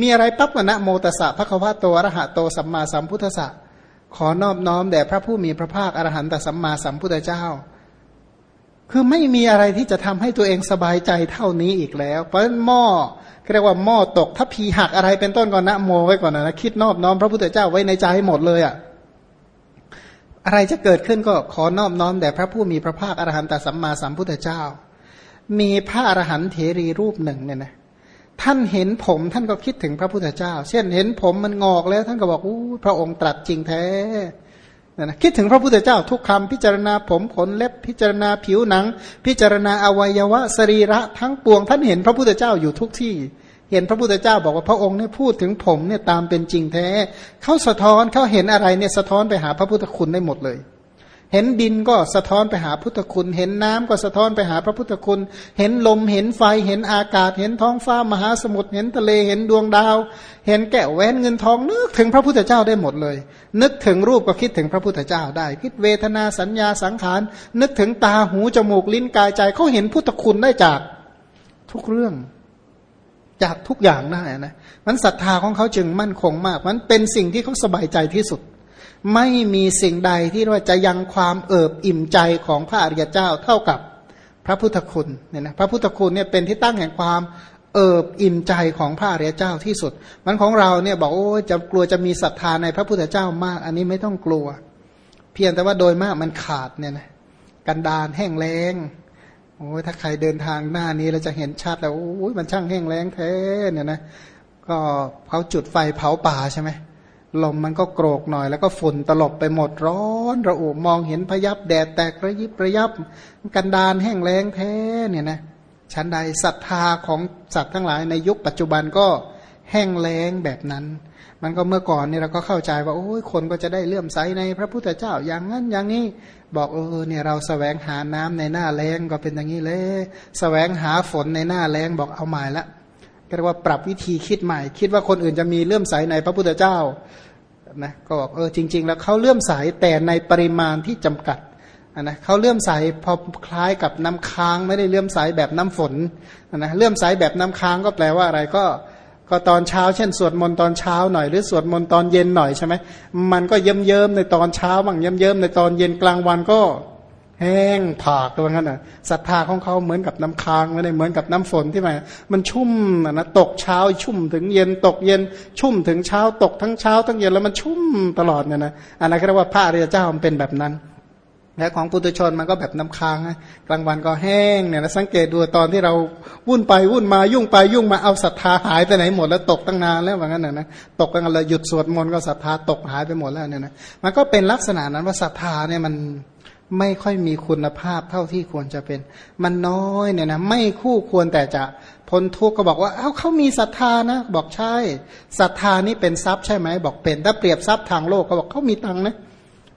มีอะไรปั๊บนะโมตสะพระควะโตอรหะโตสัมมาสัมพุทธะขอนอบน้อมแด่พระผู้มีพระภาคอรหันตสัมมาสัมพุทธเจ้า คือไม่มีอะไรที่จะทำให้ตัวเองสบายใจเท่านี้อีกแล้ว เพราะหม้อเรียกว่าหม้อตกถ้าพีหักอะไรเป็นต้นก่อนนะโมไว้ก่อนนะคิดนอบน้อมพระพุทธเจ้าไว้ในใจให้หมดเลยอะ่ะอะไรจะเกิดขึ้นก็ขอนอบน้อมแด่พระผู้มีพระภาคอรหันตสัมมาสัมพุทธเจ้า มีพระอรหันต์เถรีรูปหนึ่งเนี่ยนะ ท่านเห็นผมท่านก็คิดถึงพระพุทธเจ้า เช่นเห็นผมมันงอกแล้ว ท่านก็บอกอู้พระองค์ตรัสจริงแท้นะคิดถึงพระพุทธเจ้าทุกคำพิจารณาผมขนเล็บพิจารณาผิวหนัง พิจารณาอวัยวะสรีระทั้งปวง ท่านเห็นพระพุทธเจ้าอยู่ทุกที่ เห็นพระพุทธเจ้าบอกว่าพระองค์เนี่ยพูดถึงผมเนี่ยตามเป็นจริงแท้เขาสะท้อนเขาเห็นอะไรเนี่ยสะท้อนไปหาพระพุทธคุณได้หมดเลย เห็นดินก็สะท้อนไปหาพุทธคุณ เห็นน้ำก็สะท้อนไปหาพระพุทธคุณ เห็นลม เห็นไฟ เห็นอากาศ เห็นท้องฟ้ามหาสมุทร เห็นทะเล เห็นดวงดาว เห็นแก้วแหวนเงินทอง นึกถึงพระพุทธเจ้าได้หมดเลย นึกถึงรูปก็คิดถึงพระพุทธเจ้าได้ คิดเวทนาสัญญาสังขาร นึกถึงตา หู จมูก ลิ้น กาย ใจ เขาเห็นพุทธคุณได้จากทุกเรื่อง จากทุกอย่างได้นะมันศรัทธาของเขาจึงมั่นคงมาก มันเป็นสิ่งที่เขาสบายใจที่สุด ไม่มีสิ่งใดที่ว่าจะยังความเอิบอิ่มใจของพระอริยเจ้าเท่ากับพระพุทธคุณเนี่ยนะพระพุทธคุณเนี่ยเป็นที่ตั้งแห่งความเอิบอิ่มใจของพระอริยเจ้าที่สุด มันของเราเนี่ยบอกโอ้จะกลัวจะมีศรัทธาในพระพุทธเจ้ามาก อันนี้ไม่ต้องกลัว เพียงแต่ว่าโดยมากมันขาดเนี่ยนะกันดานแห้งแล้งโอ้ยถ้าใครเดินทางหน้านี้เราจะเห็นชัดแล้วโอ้ยมันช่างแห้งแล้งแท้เนี่ยนะก็เขาจุดไฟเผาป่าใช่ไหม ลมมันก็โกรกหน่อยแล้วก็ฝุ่นตลบไปหมดร้อนระอุมองเห็นพยับแดดแตกระยิบระยับ กันดานแห้งแล้งแท้เนี่ยนะชั้นใดศรัทธาของสัตว์ทั้งหลายในยุคปัจจุบันก็แห้งแล้งแบบนั้น มันก็เมื่อก่อนเนี่ยเราก็เข้าใจว่าโอ้ยคนก็จะได้เลื่อมใสในพระพุทธเจ้าอย่างนั้นอย่างนี้บอกเออเนี่ยเราสแสวงหาน้ำในหน้าแรงก็เป็นอย่างนี้เลยสแสวงหาฝนในหน้าแรงบอกเอาหมายละ เรียกว่าปรับวิธีคิดใหม่ คิดว่าคนอื่นจะมีเลื่อมใสในพระพุทธเจ้านะก็บอกเออจริง ๆ แล้วเขาเลื่อมใสแต่ในปริมาณที่จำกัดนะเขาเลื่อมใสพอคล้ายกับน้ำค้างไม่ได้เลื่อมใสแบบน้ำฝนนะเลื่อมใสแบบน้ำค้างก็แปลว่าอะไรก็ก็ตอนเช้าเช่นสวดมนต์ตอนเช้าหน่อยหรือสวดมนต์ตอนเย็นหน่อยใช่ไหมมันก็เยิ้มเยิ้มในตอนเช้าบ้างเยิ้มเยิ้มในตอนเย็นกลางวันก็ แห้งผากตัวนั้นอะศรัทธาของเขาเหมือนกับน้ำค้างไม่ได้เหมือนกับน้ำฝนที่มันมันชุ่มนะตกเช้าชุ่มถึงเย็นตกเย็นชุ่มถึงเช้าตกทั้งเช้าทั้งเย็นแล้วมันชุ่มตลอดเนี่ยนะอันนั้นเรียกว่าพระอริยเจ้ามันเป็นแบบนั้นและของปุถุชนมันก็แบบน้ำค้างกลางวันก็แห้งเนี่ยนะสังเกตดูตอนที่เราวุ่นไปวุ่นมายุ่งไปยุ่งมาเอาศรัทธาหายไปไหนหมดแล้วตกตั้งนานแล้วว่างั้นนะนะตกกันเลยหยุดสวดมนต์ก็ศรัทธาตกหายไปหมดแล้วเนี่ยนะมันก็เป็นลักษณะนั้นว่าศรัทธาเนี่ยมัน ไม่ค่อยมีคุณภาพเท่าที่ควรจะเป็น มันน้อยเนี่ยนะไม่คู่ควรแต่จะพ้นทุกข์ก็บอกว่าเอ้าเขามีศรัทธานะบอกใช่ศรัทธานี่เป็นทรัพย์ใช่ไหมบอกเป็น ถ้าเปรียบทรัพย์ทางโลกก็บอกเขามีตังค์นะ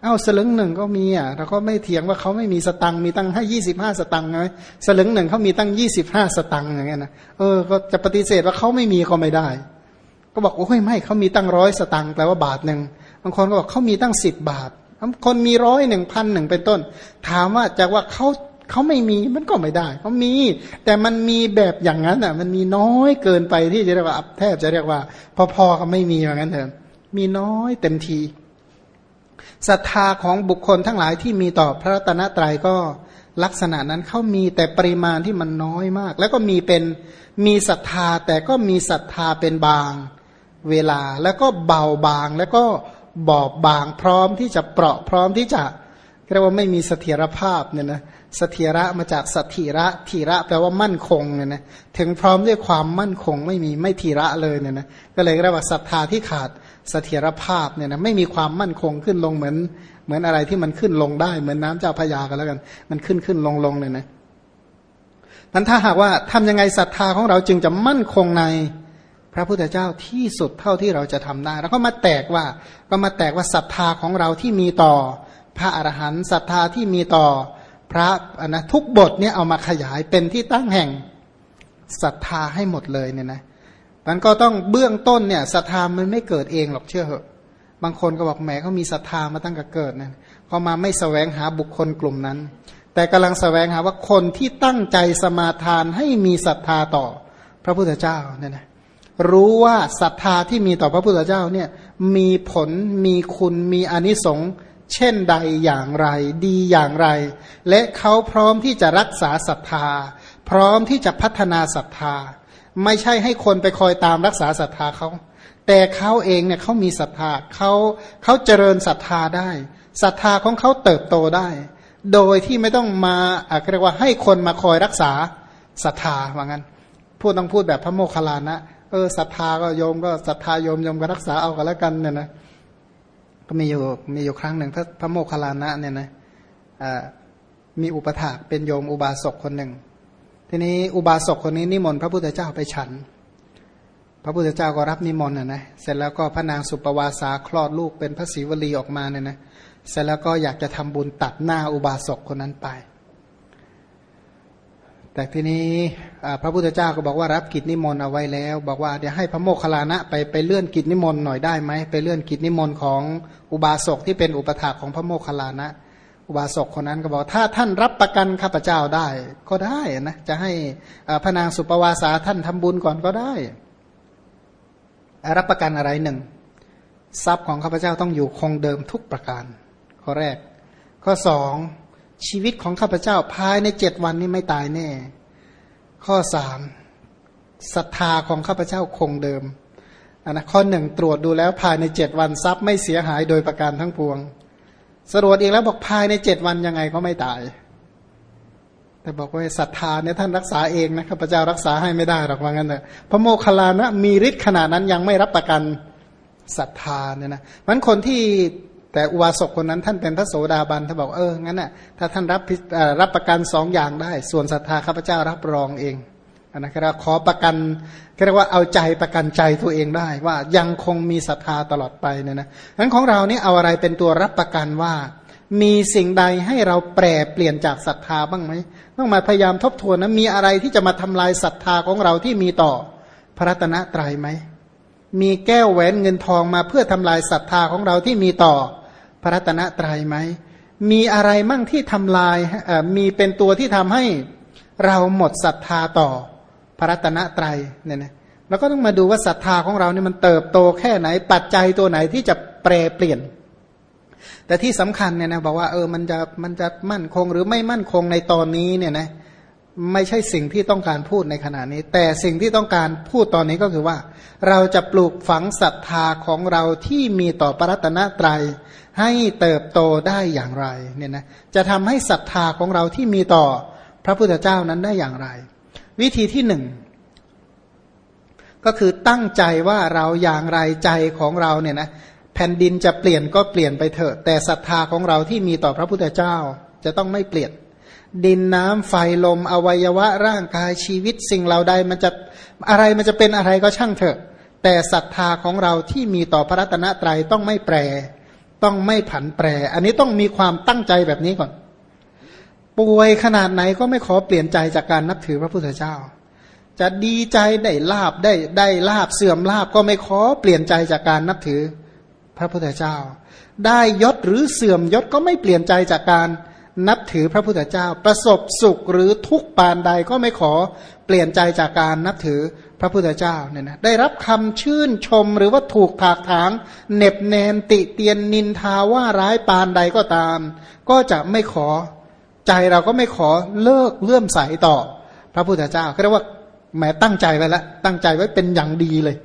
เอ้าสลึงหนึ่งก็มีอะเราก็ไม่เถียงว่าเขาไม่มีสตังค์มีตั้งให้ยี่สิบห้าสตังค์ไงสลึงหนึ่งเขามีตั้งยี่สิบห้าสตังค์อย่างเงี้ยนะเออก็จะปฏิเสธว่าเขาไม่มีก็ไม่ได้ ก็บอกโอ้ยไม่เขามีตั้งร้อยสตังค์แปลว่าบาทหนึ่งบางคนก็บอกเขามีตั้งสิบบาท คนมีร้อยหนึ่งพันหนึ่งเป็นต้น ถามว่าจากว่าเขาเขาไม่มีมันก็ไม่ได้เขามี แต่มันมีแบบอย่างนั้นอะ มันมีน้อยเกินไปที่จะเรียกว่าแทบจะเรียกว่า พอๆกับไม่มีอย่างนั้นเถอะมีน้อยเต็มทีศรัทธาของบุคคลทั้งหลายที่มีต่อพระตนะตรัยก็ลักษณะนั้นเขามีแต่ปริมาณที่มันน้อยมาก แล้วก็มีเป็นมีศรัทธาแต่ก็มีศรัทธาเป็นบางเวลา แล้วก็เบาบางแล้วก็ บอบบางพร้อมที่จะเปราะพร้อมที่จะเรียกว่าไม่มีเสถียรภาพเนี่ยนะเสถียระมาจากสถิระทีระแปลว่ามั่นคงเนี่ยนะถึงพร้อมด้วยความมั่นคงไม่มีไม่ทีระเลยเนี่ยนะก็เลยเรียกว่าศรัทธาที่ขาดเสถียรภาพเนี่ยนะไม่มีความมั่นคงขึ้นลงเหมือน เหมือนอะไรที่มันขึ้นลงได้ เหมือนน้ำเจ้าพยากันแล้วกัน มันขึ้นขึ้นลงลงเนี่ยนะนั้นถ้าหากว่าทำยังไงศรัทธาของเราจึงจะมั่นคงใน ระพุทธเจ้าที่สุดเท่าที่เราจะทำได้ แล้วก็มาแตกว่าก็มาแตกว่าศรัทธาของเราที่มีต่อ พระอรหันต์ศรัทธาที่มีต่อพระนะทุกบทเนี่ยเอามาขยายเป็นที่ตั้งแห่งศรัทธาให้หมดเลยเนี่ยนะมันก็ต้องเบื้องต้นเนี่ยศรัทธามันไม่เกิดเองหรอกเชื่อเหอะ บางคนก็บอกแหมเขามีศรัทธามาตั้งแต่เกิดนะพอมาไม่สแสวงหาบุคคลกลุ่มนั้น แต่กำลังสแสวงหาว่าคนที่ตั้งใจสมาทานให้มีศรัทธาต่อพระพุทธเจ้าเนี่ยนะ รู้ว่าศรัทธาที่มีต่อพระพุทธเจ้าเนี่ยมีผลมีคุณมีอนิสงส์เช่นใดอย่างไร ดีอย่างไร และเขาพร้อมที่จะรักษาศรัทธา พร้อมที่จะพัฒนาศรัทธา ไม่ใช่ให้คนไปคอยตามรักษาศรัทธาเขา แต่เขาเองเนี่ยเขามีศรัทธาเขาเขาเจริญศรัทธาได้ศรัทธาของเขาเติบโตได้ โดยที่ไม่ต้องมาเรียกว่าให้คนมาคอยรักษาศรัทธาว่างั้นพูดต้องพูดแบบพระโมคคัลลานะ เออศรัทธาก็โยมก็ศรัทธาโยมโยมก็รักษาเอากันแล้วกันเนี่ยนะก็มีอยู่มีอยู่ครั้งหนึ่งพระพระโมคคัลลานะเนี่ยนะมีอุปถากเป็นโยมอุบาสกคนหนึ่ง ทีนี้อุบาสกคนนี้นิมนต์พระพุทธเจ้าไปฉัน พระพุทธเจ้าก็รับนิมนต์นะนะเสร็จแล้วก็พระนางสุปวาสาคลอดลูกเป็นพระศรีวลีออกมาเนี่ยนะเสร็จแล้วก็อยากจะทำบุญตัดหน้าอุบาสกคนนั้นไป แต่ทีนี้พระพุทธเจ้าก็บอกว่ารับกิจนิมนต์เอาไว้แล้ว บอกว่าเดี๋ยวให้พระโมคคัลลานะไปไปเลื่อนกิจนิมนต์หน่อยได้ไหมไปเลื่อนกิจนิมนต์ของอุบาสกที่เป็นอุปถากของพระโมคคัลลานะ อุบาสกคนนั้นก็บอกถ้าท่านรับประกันข้าพเจ้าได้ ก็ได้นะจะให้พระนางสุปวาสาท่านทำบุญก่อนก็ได้ รับประกันอะไรหนึ่งทรัพย์ของข้าพเจ้าต้องอยู่คงเดิมทุกประการ ข้อแรก ข้อสอง ชีวิตของข้าพเจ้าภายในเจ็ดวันนี้ไม่ตายแน่ ข้อสามศรัทธาของข้าพเจ้าคงเดิมนนะข้อหนึ่งตรวจดูแล้วภายในเจ็ดวันทรัพย์ไม่เสียหายโดยประการทั้งปวง สรวจอีกแล้วบอกภายในเจ็ดวันยังไงก็ไม่ตาย แต่บอกว่าศรัทธาเนี่ยท่านรักษาเองนะข้าพเจ้ารักษาให้ไม่ได้หรอกว่างั้นเถอะพระโมคคัลลานะมีฤทธิ์ขนาดนั้นยังไม่รับประกันศรัทธาเนี่ยนะมันคนที่ แต่อุบาสกคนนั้นท่านเป็นพระโสดาบันท่านบอกเอองั้นน่ะถ้าท่านรับรับประกันสองอย่างได้ ส่วนศรัทธาข้าพเจ้ารับรองเองนะครับขอประกันเรียกว่าเอาใจประกันใจตัวเองได้ว่ายังคงมีศรัทธาตลอดไปเนี่ยนะนั้นของเรานี่เอาอะไรเป็นตัวรับประกันว่า มีสิ่งใดให้เราแปรเปลี่ยนจากศรัทธาบ้างไหมต้องมาพยายามทบทวนนะมีอะไรที่จะมาทำลายศรัทธาของเราที่มีต่อพระรัตนตรัยไหม มีแก้วแหวนเงินทองมาเพื่อทำลายศรัทธาของเราที่มีต่อพระรัตนตรัยไหม มีอะไรมั่งที่ทำลายมีเป็นตัวที่ทำให้เราหมดศรัทธาต่อพระรัตนตรัยเนี่ยนะแล้วก็ต้องมาดูว่าศรัทธาของเราเนี่ยมันเติบโตแค่ไหน ปัจจัยตัวไหนที่จะแปรเปลี่ยน แต่ที่สำคัญเนี่ยนะบอกว่าเออมันจะมันจะมั่นคงหรือไม่มั่นคงในตอนนี้เนี่ยนะ ไม่ใช่สิ่งที่ต้องการพูดในขณะนี้ แต่สิ่งที่ต้องการพูดตอนนี้ก็คือว่า เราจะปลูกฝังศรัทธาของเราที่มีต่อพระรัตนตรัยให้เติบโตได้อย่างไรเนี่ยนะจะทำให้ศรัทธาของเราที่มีต่อพระพุทธเจ้านั้นได้อย่างไร วิธีที่หนึ่งก็คือตั้งใจว่าเราอย่างไรใจของเราเนี่ยนะแผ่นดินจะเปลี่ยนก็เปลี่ยนไปเถอะ แต่ศรัทธาของเราที่มีต่อพระพุทธเจ้าจะต้องไม่เปลี่ยน ดินน้ำไฟลมอวัยวะร่างกายชีวิตสิ่งเราใดมันจะอะไรมันจะเป็นอะไรก็ช่างเถอะ แต่ศรัทธาของเราที่มีต่อพระรัตนตรัยต้องไม่แปร ต้องไม่ผันแปร อันนี้ต้องมีความตั้งใจแบบนี้ก่อน ป่วยขนาดไหนก็ไม่ขอเปลี่ยนใจจากการนับถือพระพุทธเจ้า จะดีใจได้ลาบได้ได้ลาบเสื่อมลาบก็ไม่ขอเปลี่ยนใจจากการนับถือพระพุทธเจ้า ได้ยศหรือเสื่อมยศก็ไม่เปลี่ยนใจจากการ นับถือพระพุทธเจ้า ประสบสุขหรือทุกปานใดก็ไม่ขอเปลี่ยนใจจากการนับถือพระพุทธเจ้าเนี่ยนะได้รับคำชื่นชมหรือว่าถูกถากถางเน็บแนนติเตียนนินทาว่าร้ายปานใดก็ตาม ก็จะไม่ขอใจเราก็ไม่ขอเลิกเลื่อมใสต่อพระพุทธเจ้าเรียกว่าแหมตั้งใจไว้แล้วตั้งใจไว้เป็นอย่างดีเลย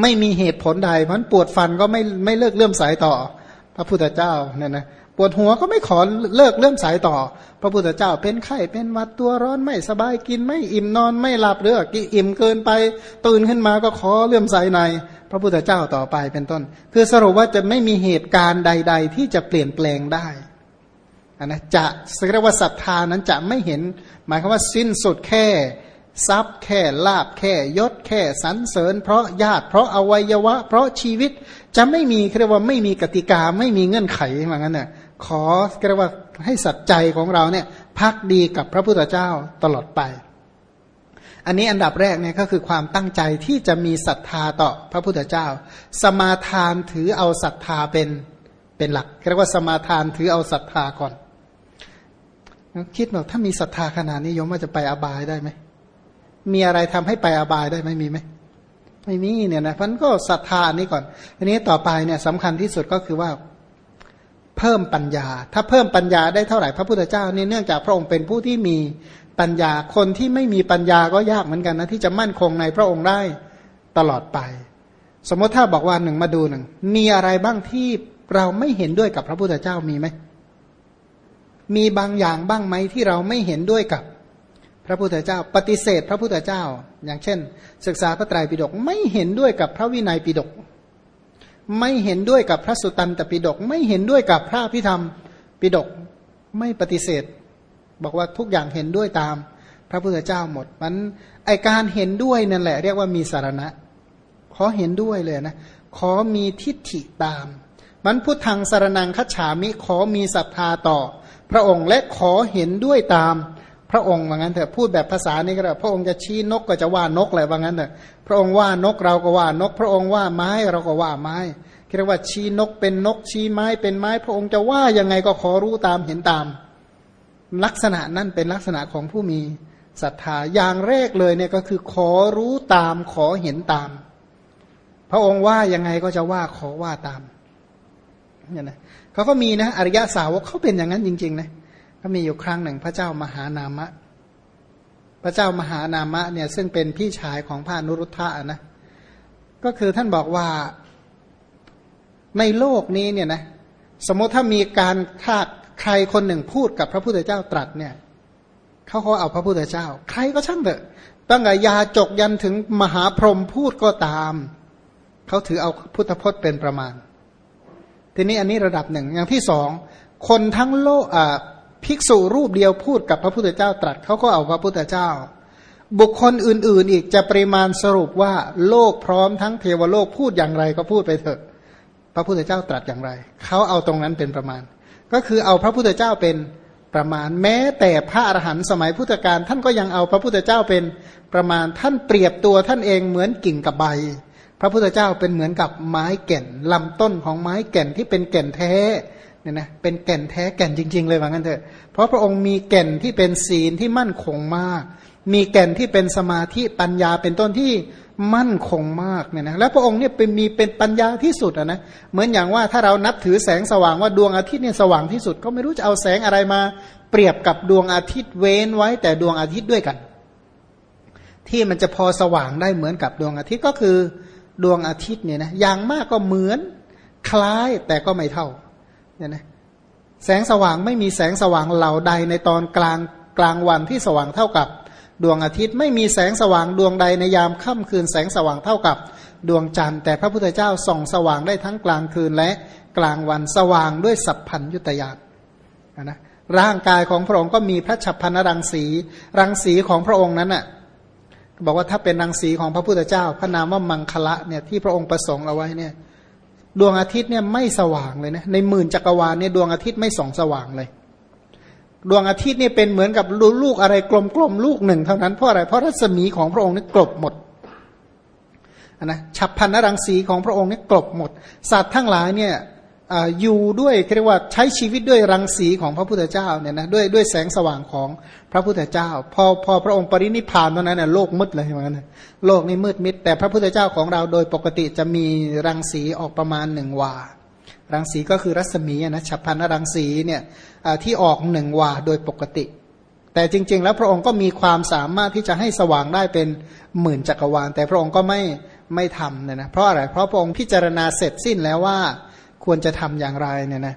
ไม่มีเหตุผลใดเพราะปวดฟันก็ไม่ไม่เลิกเลื่อมใสต่อพระพุทธเจ้าเนี่ยนะ ปวดหัวก็ไม่ขอเลิกเลื่อมใสต่อ พระพุทธเจ้าเป็นไข้เป็นวัดตัวร้อนไม่สบายกินไม่อิ่มนอนไม่หลับหรือกิอิ่มเกินไป ตื่นขึ้นมาก็ขอเลื่อมใสใน พระพุทธเจ้าต่อไปเป็นต้น คือสรุปว่าจะไม่มีเหตุการณ์ใด ๆ ที่จะเปลี่ยนแปลงได้นะจะเรียกว่าศรัทธานั้นจะไม่เห็น หมายความว่าสิ้นสุดแค่ทรัพย์แค่ลาบแค่ยศแค่สรรเสริญ เพราะญาติเพราะอวัยวะ เพราะชีวิตจะไม่มีเรียกว่าไม่มีกติกาไม่มีเงื่อนไขเหมือนกันเนี่ย ขอเรียกว่าให้สัจใจของเราเนี่ยพักดีกับพระพุทธเจ้าตลอดไป อันนี้อันดับแรกเนี่ยก็คือความตั้งใจที่จะมีศรัทธาต่อพระพุทธเจ้า สมาทานถือเอาศรัทธาเป็นเป็นหลักเรียกว่าสมาทานถือเอาศรัทธาก่อน คิดว่าถ้ามีศรัทธาขนาดนี้โยมว่าจะไปอบายได้ไหมมีอะไรทำให้ไปอบายได้ไหมมีไหมไม่มีเนี่ยนะพันก็ศรัทธานนี้ก่อนอันนี้ต่อไปเนี่ยสำคัญที่สุดก็คือว่า เพิ่มปัญญา ถ้าเพิ่มปัญญาได้เท่าไหร่พระพุทธเจ้านี่เนื่องจากพระองค์เป็นผู้ที่มีปัญญาคนที่ไม่มีปัญญาก็ยากเหมือนกันนะที่จะมั่นคงในพระองค์ได้ตลอดไป สมมติถ้าบอกว่าหนึ่งมาดูหนึ่งมีอะไรบ้างที่เราไม่เห็นด้วยกับพระพุทธเจ้ามีไหมมีบางอย่างบ้างไหมที่เราไม่เห็นด้วยกับพระพุทธเจ้า ปฏิเสธพระพุทธเจ้า อย่างเช่น ศึกษาพระไตรปิฎกไม่เห็นด้วยกับพระวินัยปิฎก ไม่เห็นด้วยกับพระสุตันตปิฎกไม่เห็นด้วยกับพระพิธรรมปิฎกไม่ปฏิเสธ บอกว่าทุกอย่างเห็นด้วยตาม พระพุทธเจ้าหมดมันไอการเห็นด้วยนั่นแหละ เรียกว่ามีสารณะ ขอเห็นด้วยเลยนะ ขอมีทิฏฐิตาม มันพุทธังสารนังคัจฉามิขอมีศรัทธาต่อ พระองค์และขอเห็นด้วยตาม พระองค์ว่างั้นเถอะพูดแบบภาษานี้ก็ได้พระองค์จะชี้นกก็จะว่านกเลยว่างั้นเถอะพระองค์ว่านกเราก็ว่านก พระองค์ว่าไม้เราก็ว่าไม้เรียกว่าชี้นกเป็นนกชี้ไม้เป็นไม้ พระองค์จะว่ายังไงก็ขอรู้ตามเห็นตาม ลักษณะนั่นเป็นลักษณะของผู้มีศรัทธาอย่างแรกเลยเนี่ยก็คือขอรู้ตามขอเห็นตาม พระองค์ว่ายังไงก็จะว่าขอว่าตามเนี่ยนะเขาก็มีนะอริยะสาวกเขาเป็นอย่างนั้นจริงๆนะ ก็มีอยู่ครั้งหนึ่งพระเจ้ามหานามะ พระเจ้ามหานามะเนี่ยซึ่งเป็นพี่ชายของพระนุรุทธะนะ ก็คือท่านบอกว่าในโลกนี้เนี่ยนะสมมติถ้ามีการถ้าใครคนหนึ่งพูดกับพระพุทธเจ้าตรัสเนี่ยเขาเขาเอาพระพุทธเจ้า ใครก็ช่างเถอะตั้งแต่ยาจกยันถึงมหาพรหมพูดก็ตามเขาถือเอาพุทธพจน์เป็นประมาณ ทีนี้อันนี้ระดับหนึ่งอย่างที่สองคนทั้งโลกอ่า ภิกษุรูปเดียวพูดกับพระพุทธเจ้าตรัสเขาก็เอาพระพุทธเจ้า บุคคลอื่น ๆ อีกจะปริมาณสรุปว่าโลกพร้อมทั้งเทวโลกพูดอย่างไรก็พูดไปเถอะ พระพุทธเจ้าตรัสอย่างไรเขาเอาตรงนั้นเป็นประมาณ ก็คือเอาพระพุทธเจ้าเป็นประมาณ แม้แต่พระอรหันต์สมัยพุทธกาลท่านก็ยังเอาพระพุทธเจ้าเป็นประมาณ ท่านเปรียบตัวท่านเองเหมือนกิ่งกับใบ พระพุทธเจ้าเป็นเหมือนกับไม้แก่นลำต้นของไม้แก่นที่เป็นแก่นแท้ เนี่ยนะเป็นแก่นแท้แก่นจริง ๆ เลยว่างั้นเถอะ เพราะพระองค์มีแก่นที่เป็นศีลที่มั่นคงมาก มีแก่นที่เป็นสมาธิปัญญาเป็นต้นที่มั่นคงมากเนี่ยนะแล้วพระองค์เนี่ยเป็นมีเป็นปัญญาที่สุดอะนะเหมือนอย่างว่าถ้าเรานับถือแสงสว่างว่าดวงอาทิตย์เนี่ยสว่างที่สุด ก็ไม่รู้จะเอาแสงอะไรมา เปรียบกับดวงอาทิตย์เว้นไว้ แต่ดวงอาทิตย์ด้วยกัน ที่มันจะพอสว่างได้เหมือนกับดวงอาทิตย์ก็คือดวงอาทิตย์เนี่ยนะอย่างมากก็เหมือนคล้ายแต่ก็ไม่เท่า เนี่ยนะแสงสว่างไม่มีแสงสว่างเหล่าใดในตอนกลางกลางวันที่สว่างเท่ากับดวงอาทิตย์ ไม่มีแสงสว่างดวงใดในยามค่ำคืนแสงสว่างเท่ากับดวงจันทร์แต่พระพุทธเจ้าส่องสว่างได้ทั้งกลางคืนและกลางวันสว่างด้วยสัพพัญยุตยานนะร่างกายของพระองค์ก็มีพระฉับพันรังสี รังสีของพระองค์นั้นน่ะบอกว่าถ้าเป็นรังสีของพระพุทธเจ้า พระนามว่ามังคละเนี่ยที่พระองค์ประสงค์เอาไว้เนี่ย ดวงอาทิตย์เนี่ยไม่สว่างเลยนะในหมื่นจักรวาลเนี่ยดวงอาทิตย์ไม่ส่องสว่างเลย ดวงอาทิตย์เนี่ยเป็นเหมือนกับลูกอะไรกลมๆลูกหนึ่งเท่านั้นเพราะอะไรเพราะรัศมีของพระองค์นี่กลบหมดนะฉับพันนรังสีของพระองค์นี่กลบหมด สัตว์ทั้งหลายเนี่ย อยู่ด้วยเรียกว่าใช้ชีวิตด้วยรังสีของพระพุทธเจ้าเนี่ยนะด้วยด้วยแสงสว่างของพระพุทธเจ้า พอพอพระองค์ปรินิพานตอนนั้นเนี่ยโลกมืดเลยเหมือนกันโลกนี้มืดมิด แต่พระพุทธเจ้าของเราโดยปกติจะมีรังสีออกประมาณหนึ่งวา รังสีก็คือรัศมีนะฉับพันรังสีเนี่ยที่ออกหนึ่งวาโดยปกติ แต่จริง ๆ แล้วพระองค์ก็มีความสามารถที่จะให้สว่างได้เป็นหมื่นจักรวาล แต่พระองค์ก็ไม่ไม่ทำเนี่ยนะเพราะอะไรเพราะพระองค์พิจารณาเสร็จสิ้นแล้วว่า ควรจะทำอย่างไรเนี่ยนะ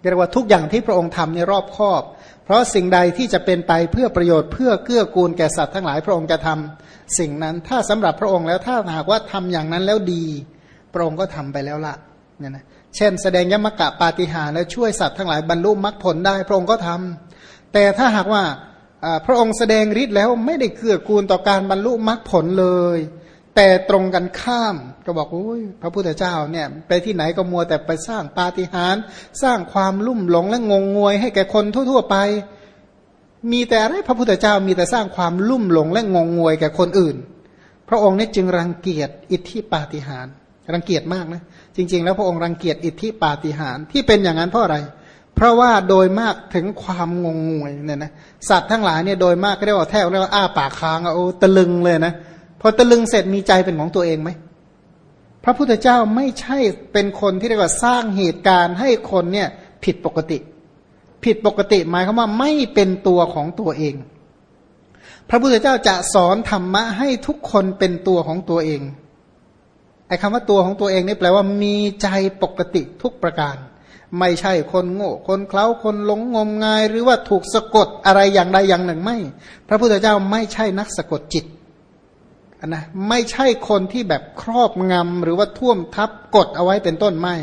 เรียกว่าทุกอย่างที่พระองค์ทำในรอบครอบ เพราะสิ่งใดที่จะเป็นไปเพื่อประโยชน์เพื่อเกื้อกูลแก่สัตว์ทั้งหลายพระองค์จะทำสิ่งนั้น ถ้าสำหรับพระองค์แล้วถ้าหากว่าทำอย่างนั้นแล้วดี พระองค์ก็ทำไปแล้วละเนี่ยนะเช่น แสดงยมกะปาฏิหาริย์และช่วยสัตว์ทั้งหลายบรรลุมรรคผลได้ พระองค์ก็ทำแต่ถ้าหากว่าพระองค์แสดงฤทธิ์แล้วไม่ได้เกื้อกูลต่อการบรรลุมรรคผลเลย แต่ตรงกันข้ามก็บอกโอ้ยพระพุทธเจ้าเนี่ย ไปที่ไหนก็มัวแต่ไปสร้างปาฏิหาริย์สร้างความลุ่มหลงและงงงวย ให้แก่คนทั่ว ๆ ไป มีแต่อะไรพระพุทธเจ้ามีแต่สร้างความลุ่มหลงและงงงวยแก่คนอื่น พระองค์นี่จึงรังเกียจอิทธิปาฏิหาริย์รังเกียจมากนะจริง ๆ แล้วพระองค์รังเกียจอิทธิปาฏิหาริย์ที่เป็นอย่างนั้นเพราะอะไร เพราะว่าโดยมากถึงความงงงวยเนี่ยนะสัตว์ทั้งหลายเนี่ยโดยมากก็เรียกว่าแทบเรียกว่าอ้าปากค้างโอ้ตะลึงเลยนะ พอตะลึงเสร็จมีใจเป็นของตัวเองไหมพระพุทธเจ้าไม่ใช่เป็นคนที่เรียกว่าสร้างเหตุการณ์ให้คนเนี่ยผิดปกติ ผิดปกติหมายความว่าไม่เป็นตัวของตัวเอง พระพุทธเจ้าจะสอนธรรมะให้ทุกคนเป็นตัวของตัวเองไอ้คำว่าตัวของตัวเองนี่แปลว่ามีใจปกติทุกประการ ไม่ใช่คนโง่ คนเคล้าคนหลงงมงาย หรือว่าถูกสะกดอะไรอย่างใดอย่างหนึ่งไม่ พระพุทธเจ้าไม่ใช่นักสะกดจิต นะไม่ใช่คนที่แบบครอบงำหรือว่าท่วมทับกดเอาไว้เป็นต้นไม่